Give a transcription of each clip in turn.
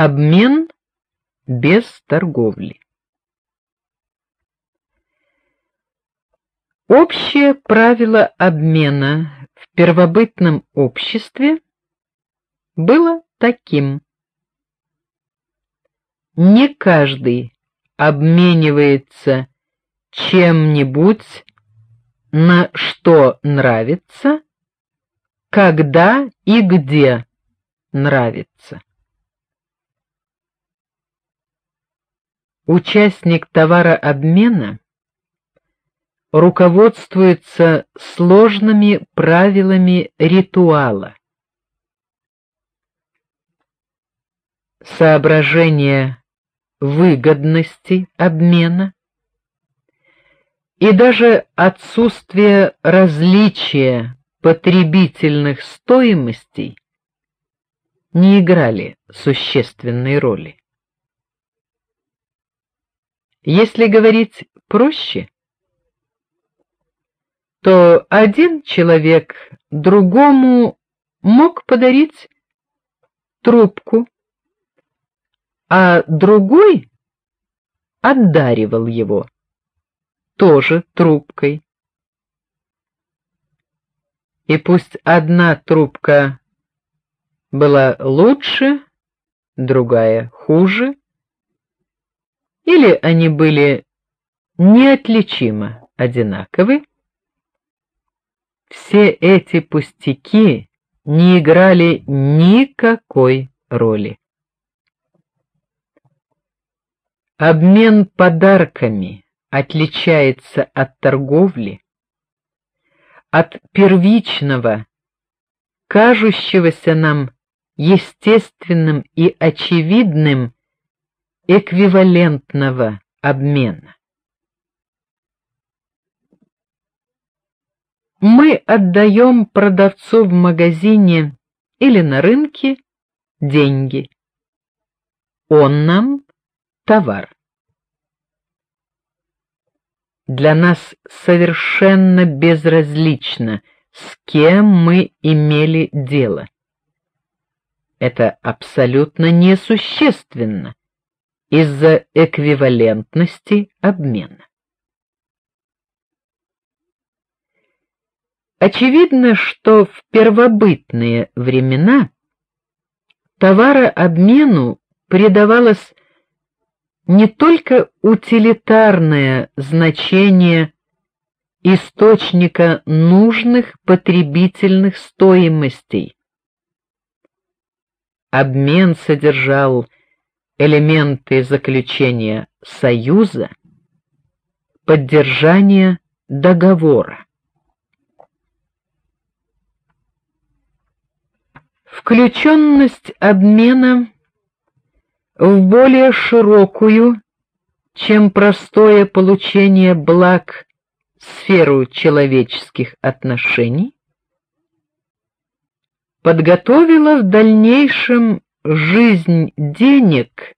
Обмен без торговли. Общее правило обмена в первобытном обществе было таким: не каждый обменивается чем-нибудь, на что нравится, когда и где нравится. Участник товарообмена руководствуется сложными правилами ритуала. Соображение выгодности обмена и даже отсутствие различия потребительных стоимостей не играли существенной роли. Если говорить проще, то один человек другому мог подарить трубку, а другой отдаривал его тоже трубкой. И пусть одна трубка была лучше, другая хуже, или они были неотличимо одинаковы, все эти пустяки не играли никакой роли. Обмен подарками отличается от торговли, от первичного, кажущегося нам естественным и очевидным эквивалентного обмена. Мы отдаем продавцу в магазине или на рынке деньги. Он нам товар. Для нас совершенно безразлично, с кем мы имели дело. Это абсолютно несущественно из-за эквивалентности обмена. Очевидно, что в первобытные времена товарообмену придавалось не только утилитарное значение источника нужных потребительных стоимостей. Обмен содержал элементы заключения союза, поддержания договора. Включенность обмена в более широкую, чем простое получение благ сферу человеческих отношений, подготовила в дальнейшем жизнь денег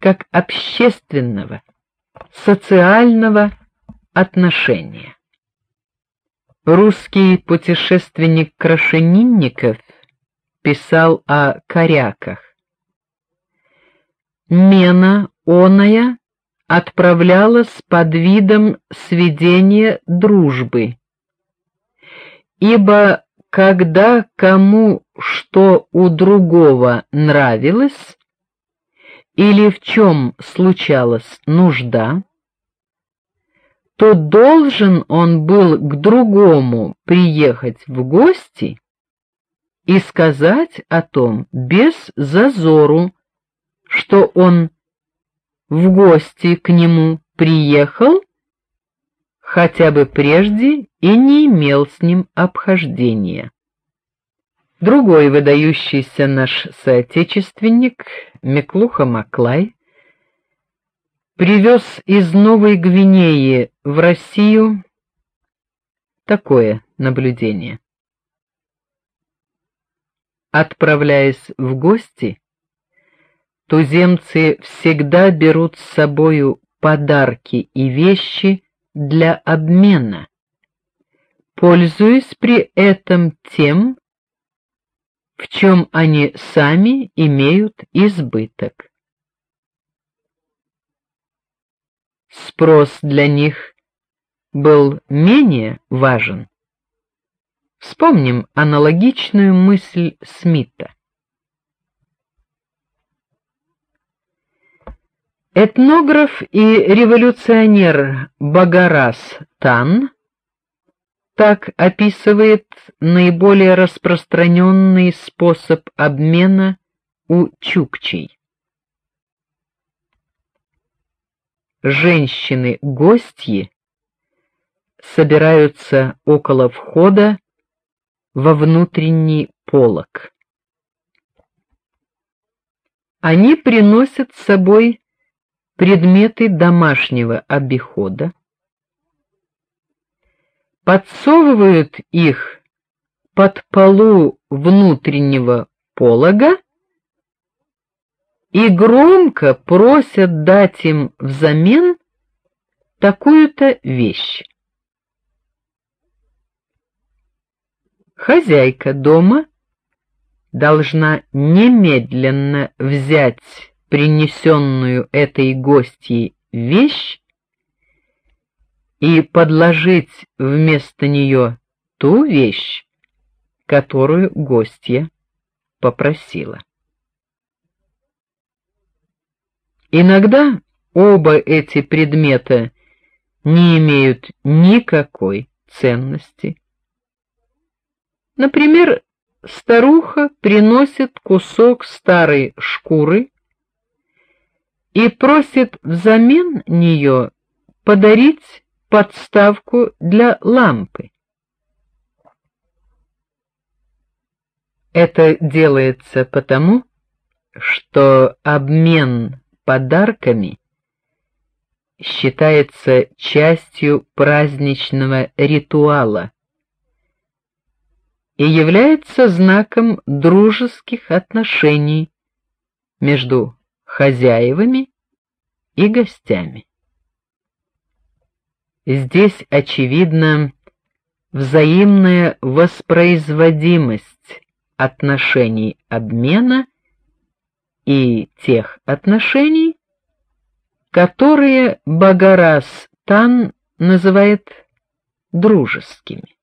как общественного, социального отношения. Русский путешественник Крашенинников писал о коряках. Мена оная отправлялась под видом сведения дружбы. Ибо когда кому что у другого нравилось или в чем случалась нужда, то должен он был к другому приехать в гости и сказать о том без зазору, что он в гости к нему приехал, хотя бы прежде и не имел с ним обхождения. Другой выдающийся наш соотечественник, Меклуха Маклай, привез из Новой Гвинеи в Россию такое наблюдение. Отправляясь в гости, туземцы всегда берут с собою подарки и вещи для обмена, пользуясь при этом тем, в чем они сами имеют избыток. Спрос для них был менее важен. Вспомним аналогичную мысль Смита. Этнограф и революционер Багарас Тан так описывает наиболее распространенный способ обмена у чукчей. Женщины-гостьи собираются около входа во внутренний полог. Они приносят с собой предметы домашнего обихода, подсовывают их под полу внутреннего полога и громко просят дать им взамен такую-то вещь. Хозяйка дома должна немедленно взять принесенную этой гостьей вещь и подложить вместо нее ту вещь, которую гостья попросила. Иногда оба эти предмета не имеют никакой ценности. Например, старуха приносит кусок старой шкуры и просит взамен нее подарить подставку для лампы. Это делается потому, что обмен подарками считается частью праздничного ритуала и является знаком дружеских отношений между хозяевами и гостями. Здесь очевидна взаимная воспроизводимость отношений обмена и тех отношений, которые Багарас Тан называет дружескими.